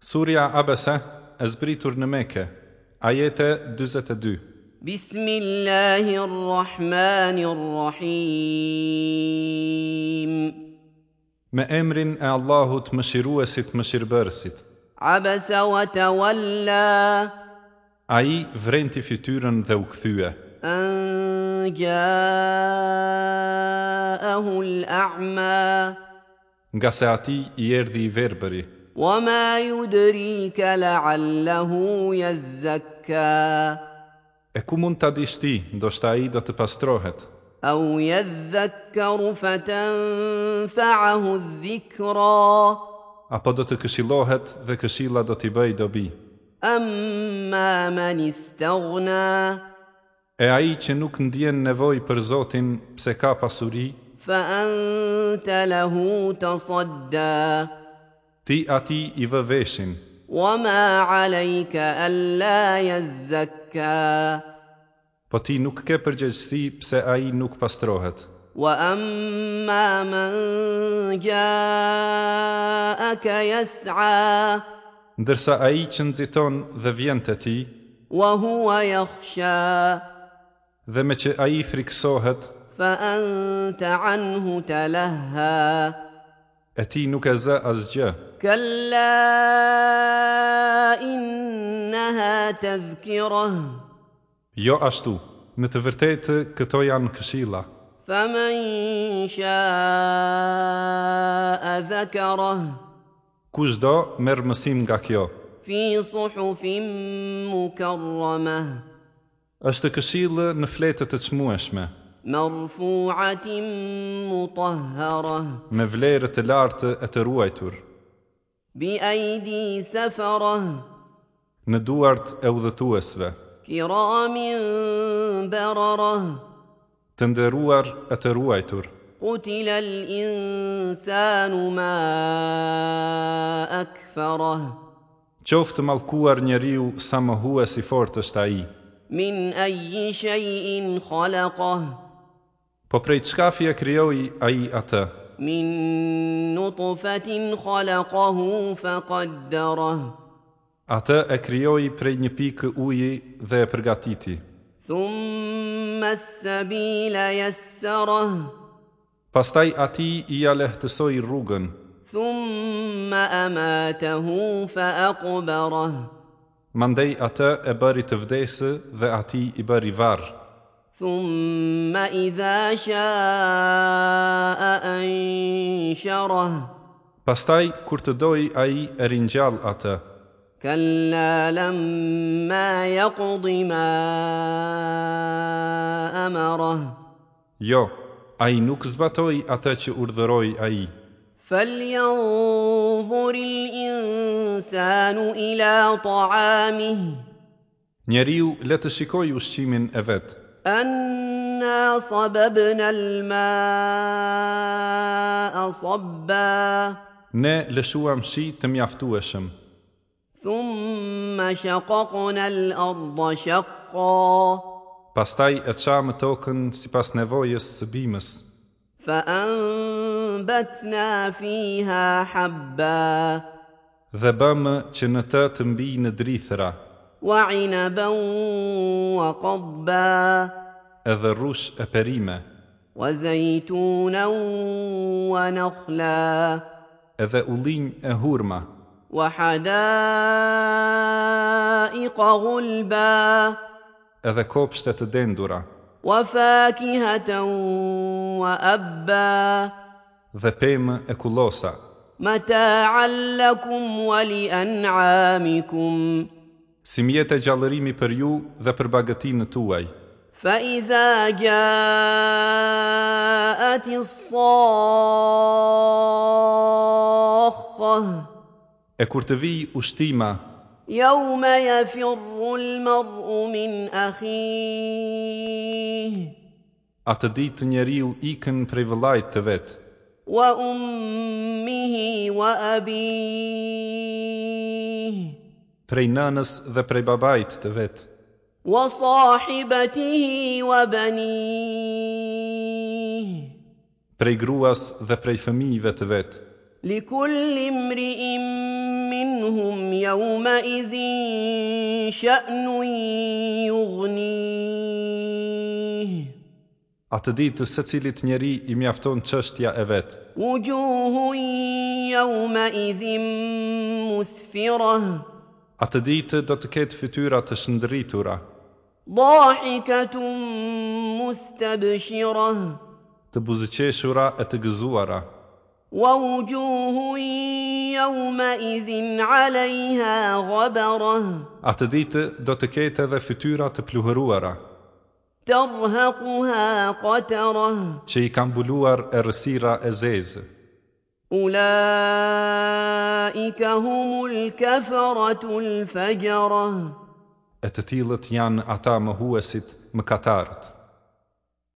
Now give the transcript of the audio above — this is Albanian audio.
Surja Abese, e zbritur në meke, ajete 22 Bismillahirrahmanirrahim Me emrin e Allahut më shiruesit më shirëbërësit Abese wa të walla A i vrenti fityrën dhe u këthyë Nga ahu l'a'ma Nga se ati i erdi i verberi wa ma la'allahu yazzakka E ku mund ta dish ti, ndoshta do të pastrohet? adh-dhikra Apo do të këshillohet dhe këshilla do t'i bëj dobi. Amma man istaghna E ai që nuk ndjen nevoj për Zotin pse ka pasuri, fa anta lahu tasadda ti ati i vë veshin. Wa ma alajka alla jazzakka. Po ti nuk ke përgjegjësi pse ai nuk pastrohet. Wa amma man ja'aka yas'a. Ndërsa ai që nxiton dhe vjen te ti, wa huwa yakhsha. Dhe me që ai friksohet, fa anta anhu talaha e ti nuk e zë asgjë. Kalla inneha të dhkira. Jo ashtu, në të vërtetë këto janë këshilla. Faman sha a dhakara. merr do mësim nga kjo? Fi suhufin mukarrama. është këshilla në fletët të çmueshme marfu'atin mutahhara me vlerë të lartë e të ruajtur bi aidi safara në duart e udhëtuesve kiramin barara të nderuar e të ruajtur qutila al insanu ma akfara qoftë mallkuar njeriu sa mohues i fortë është ai min ayi shay'in khalaqahu Po prej çka fi e krijoi ai atë? Min nutfatin khalaqahu fa Atë e krijoi prej një pikë uji dhe e përgatiti. Thumma sabila yassara. Pastaj ati i ja lehtësoi rrugën. Thumma amatahu fa aqbara. Mandej atë e bëri të vdesë dhe ati i bëri varë thumma idha shaa anshara Pastaj kur të doi ai e ringjall atë Kalla lamma yaqdi ma amara Jo ai nuk zbatoi atë që urdhëroi ai al insanu ila ta'amih. Njeriu le të shikoj ushqimin e vetë. Anna sababna alma maa Ne lëshuam shi të mjaftueshëm Thumma shaqaqna al-ardha shaqqa Pastaj e çam tokën sipas nevojës së bimës Fa anbatna fiha habba Dhe bëmë që në të të mbi në drithëra wa wa qabba edhe rrush e perime wa zaytunan wa nakhla edhe ullin e hurma wa hadaiqa edhe kopshte të dendura wa fakihatan wa abba dhe pemë e kullosa mata'allakum wa li an'amikum si mjetë e gjallërimi për ju dhe për bagëti në tuaj. Fa i dha gja ati sëkëh, e kur të vi ushtima, jau me ja firrul marru min akhih, a të ditë njeri u ikën prej vëllajt të vetë, wa ummihi wa abihi prej nanës dhe prej babait të vet. Wa sahibatihi wa bani. Prej gruas dhe prej fëmijëve të vet. Li kulli minhum Atë ditë se cilit njeri i mjafton qështja e vetë. U gjuhu i jau me idhim musfirah. Atë ditë do të ketë fytyra të shëndëritura. Dahikatun mustabshira. Të buzëqeshura e të gëzuara. Wa wujuhun yawma idhin 'alayha ghabara. Atë ditë do të ketë edhe fytyra të pluhëruara. Tarhaquha qatara. Çi kanë buluar errësira e zezë. Ulaik humul kafaratu al fajra. Et tillet jan ata mohuesit mkatarat.